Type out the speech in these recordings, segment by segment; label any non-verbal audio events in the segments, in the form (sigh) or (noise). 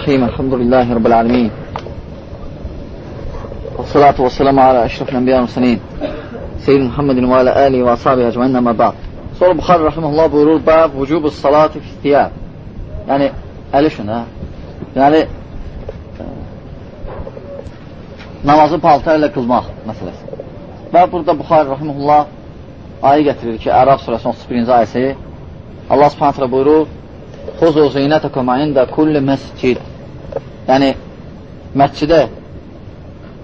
الرحيم الحمد لله رب العالمين والصلاة والسلام على أشرف الأنبياء والمسلمين سيدنا محمد وعلى آله وأصحابه أجمعين ما بعد سؤال بخاري رحمه الله بيقول باب وجوب الصلاة في الثياب يعني قال شنا يعني نمازı paltayla kılmak meselesi. Ve burada Bukhari Rahimullah ayı getirir ki Araf suresi 31. ayısı Allah subhanahu buyurur Huzu zeynetekum inda kulli mescid Yəni, məscidə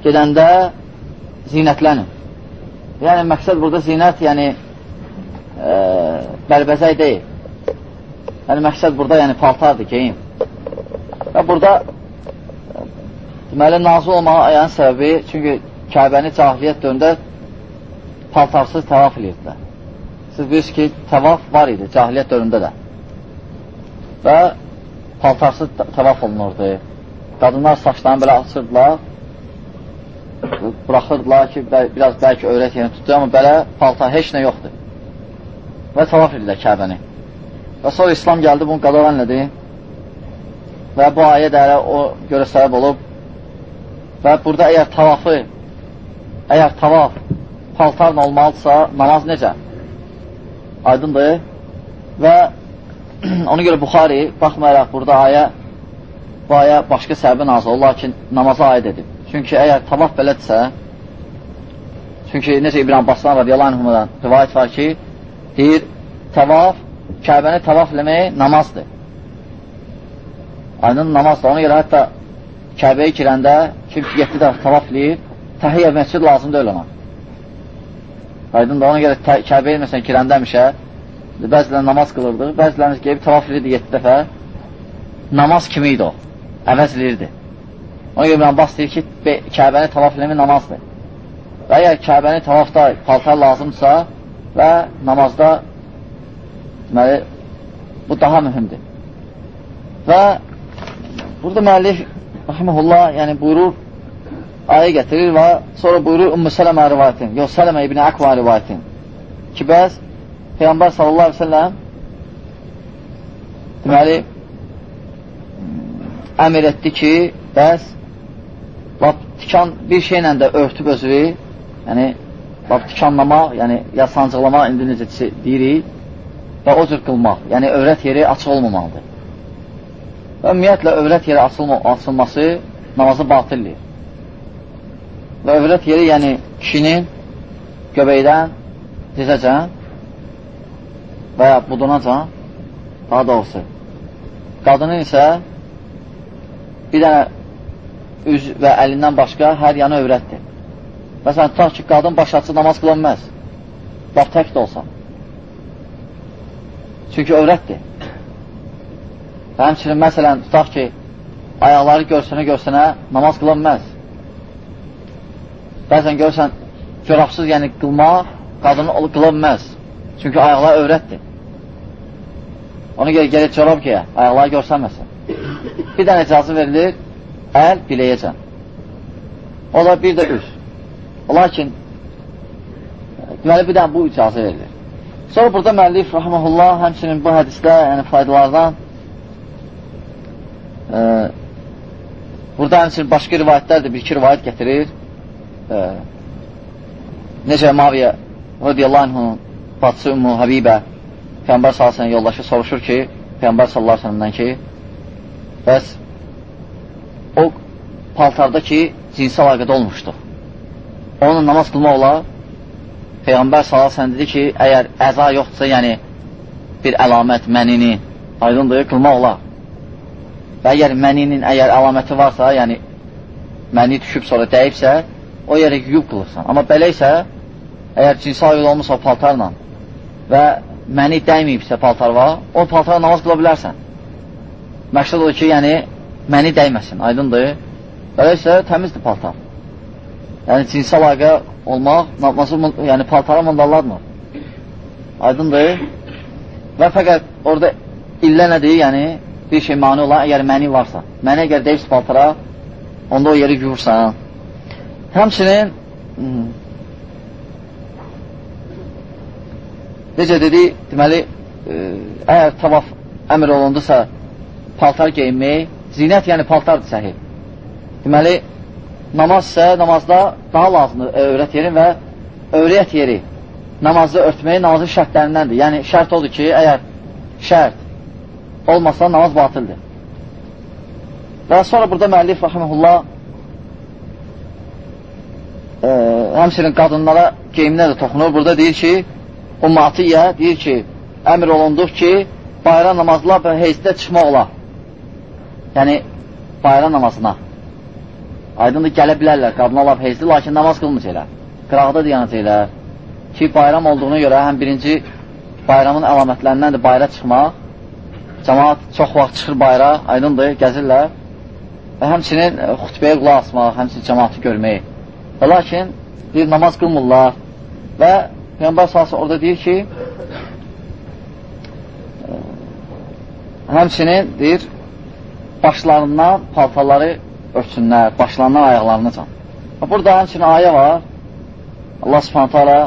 gedəndə zinətlənin. Yəni, məqsəd burada zinət, yəni, e, bərbəzək deyil. Yəni, məqsəd burada yəni, paltardır, geyim. Və burada deməli, nazı olmağa ayağın səbəbi, çünki Kəbəni cahiliyyət döndə paltarsız təvaf edirdilər. Siz bilirsiniz ki, təvaf var idi cahiliyyət dövründə də. Və paltarsız təvaf olunurdu. Qadınlar saçlarını belə açırdılar, buraxırdılar ki, biraz bəlkə öyrət yəni tutdu, amma belə paltar heç nə yoxdur və tavaf edirlər Kəbəni. Və sonra İslam gəldi, bunu qadaran nədir? Və bu ayə də o görə səbəb olub. Və burada əgər tavafı, əgər tavaf paltarla olmalıdırsa, namaz necə? Aydındır. Və (clears throat) ona görə Buxari, baxmayaraq burada ayə, bu ayə başqa səbəbə nazı olur, lakin namaza aid edib. Çünki əgər tavaf belədirsə, çünki necə İbn Abbasdan radiyallahu anhümadan rivayət var ki, deyir, təvaf, Kəbəni təvaf eləmək namazdır. Aydın namazdır. Ona görə hətta Kəbəyə girəndə kim ki, 7 dəfə təvaf eləyir, təhiyyə məscid lazım deyil ona. Aydın da ona görə Kəbəyə məsələn girəndə həmişə bəzilər namaz qılırdı, bəzilərimiz gəlib təvaf eləyirdi 7 dəfə. Namaz kimi idi o. Əvəz eləyirdi. Ona görə Abbas deyir ki, Kəbəni təvaf eləmək namazdır. Və əgər Kəbəni təvafda paltar lazımdırsa, və namazda deməli, bu daha mühümdür. Və burada müəllif rahiməhullah yəni buyurur, ayə gətirir və sonra buyurur Ümmü Sələmə rivayətin, yox Sələmə ibn Əkva rivayətin ki, bəs Peyğəmbər sallallahu aleyhi ve selləm deməli əmr etdi ki, bəs lap tikan bir şeylə də örtüb özü, yəni Bax, tikanlamaq, yəni yasancıqlamaq indi necə deyirik və o cür qılmaq, yəni övrət yeri açıq olmamalıdır. Və ümumiyyətlə, övrət yeri açılma, açılması namazı batildir. Və övrət yeri, yəni kişinin göbəkdən dizəcən və ya budunacan, daha doğrusu, qadının isə bir dənə üz və əlindən başqa hər yanı övrətdir. Məsələn, tutaq ki, qadın başlaçı namaz qıla bilməz. Bax, tək də olsa. Çünki övrətdir. Və həmçinin, məsələn, tutaq ki, ayaqları görsənə-görsənə namaz qıla bilməz. Bəzən görsən, corabsız, yəni qılmaq, qadını qıla bilməz. Çünki ayaqlar övrətdir. Ona görə gəlir corab ki, ayaqları görsənməsin. Bir dənə icazı verilir, əl biləyəcən. O da bir də üz. Lakin deməli bir dənə bu icazə verilir. Sonra burada müəllif rahmehullah həmçinin bu hədisdə, yəni faydalardan e, burada həmçinin başqa rivayətlər də bir-iki rivayət gətirir. E, necə Maviyə radiyallahu anhun bacısı Ümmü Habibə Peyğəmbər sallallahu yoldaşı soruşur ki, Peyğəmbər sallallahu ki, bəs o paltarda ki, cinsi əlaqədə olmuşdu onunla namaz qılmaq olar. Peyğəmbər sallallahu dedi ki, əgər əza yoxdursa, yəni bir əlamət mənini aydındır, qılmaq olar. Və əgər məninin əgər əlaməti varsa, yəni məni düşüb sonra dəyibsə, o yerə yuyub qılırsan. Amma belə isə, əgər cinsi ayıl olmuşsa paltarla və məni dəyməyibsə paltar var, o paltara namaz qıla bilərsən. Məqsəd odur ki, yəni məni dəyməsin, aydındır. Belə isə təmizdir paltar yəni cinsi əlaqə olmaq, namazı, yəni paltara mandallarmır. Aydındır. Və fəqət orada illə nədir? Yəni, bir şey mani olan, əgər məni varsa. Məni əgər deyirsə paltara, onda o yeri yuyursan. Həmçinin, necə dedi, deməli, əgər tavaf əmr olundusa, paltar geyinmək, zinət yəni paltardır səhih. Deməli, namaz isə namazda daha lazımdır e, övrət yeri və övrət yeri namazı örtməyi namazın şərtlərindəndir. Yəni, şərt odur ki, əgər şərt olmasa namaz batildir. Və sonra burada müəllif rəhməhullah e, həmçinin qadınlara geyiminə də toxunur. Burada deyir ki, Ummatiyyə deyir ki, əmr olunduq ki, bayram namazlar və heyzdə çıxmaq olar. Yəni, bayram namazına. Aydındır, gələ bilərlər, qadın olab heyzli, lakin namaz qılmayacaqlar. Qıraqda dayanacaqlar ki, bayram olduğuna görə həm birinci bayramın əlamətlərindəndir bayra çıxmaq. Cəmaat çox vaxt çıxır bayra, aydındır, gəzirlər. Və həmçinin e, xütbəyə qulaq asmaq, həmçinin cəmaatı görmək. Və lakin bir namaz qılmırlar və Peyğəmbər salsı orada deyir ki, e, həmçinin deyir, başlarından paltarları örtsünlər, başlarından ayaqlarını can. Burada həmçinin ayə var. Allah subhanətə alə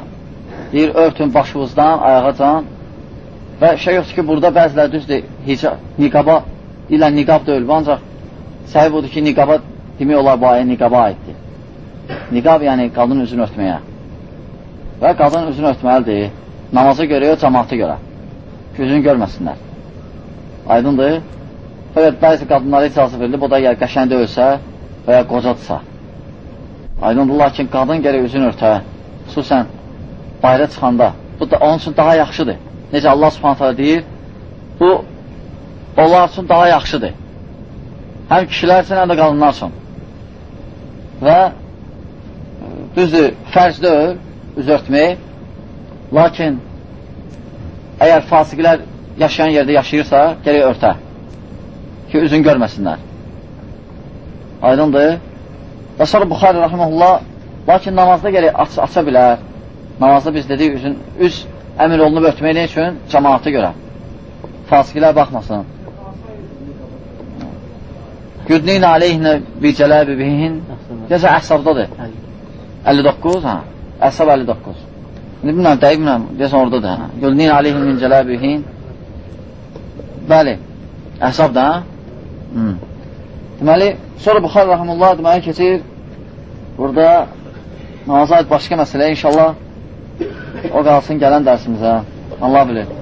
deyir, örtün başınızdan ayağa can. Və şey yoxdur ki, burada bəzilər düzdür, hicab, niqaba ilə niqab deyil, ancaq səhib odur ki, niqaba demək olar bu ayə niqaba aiddir. Niqab yəni qadın üzünü örtməyə. Və qadın üzünü örtməlidir. Namaza görə, cəmaata görə. Gözünü görməsinlər. Aydındır. Evet, bəzi qadınlara icazı verilib, o da ya qəşəndə ölsə və ya qocadırsa. Aydındır, lakin qadın gərək üzünü örtə, xüsusən bayra çıxanda. Bu da onun üçün daha yaxşıdır. Necə Allah subhanətə deyir, bu onlar üçün daha yaxşıdır. Həm kişilər üçün, həm də qadınlar üçün. Və düzdür, fərz deyil, üz örtmək, lakin əgər fasiqlər yaşayan yerdə yaşayırsa, gərək örtə ki, üzün görməsinlər. Aydındır. Və sonra Buxari rəhməhullah, lakin namazda gərək aç, aça bilər. Namazda biz dedik, üzün, üz əmir olunub örtmək nə üçün? Cəmaata görə. Fasikilər baxmasın. Güdnin aleyhinə bir cələbi bihin. Deyəsə, əhsabdadır. 59, hə. Əhsab 59. İndi bilmirəm, dəqiq bilmirəm, deyəsən oradadır, hə. Güdnin aleyhin min cələbi bihin. Bəli, əhsab da, hə? Hmm. Deməli, sonra Buxar Rəhmullah deməli keçir burada namaza başqa məsələ inşallah o qalsın gələn dərsimizə. Allah bilir.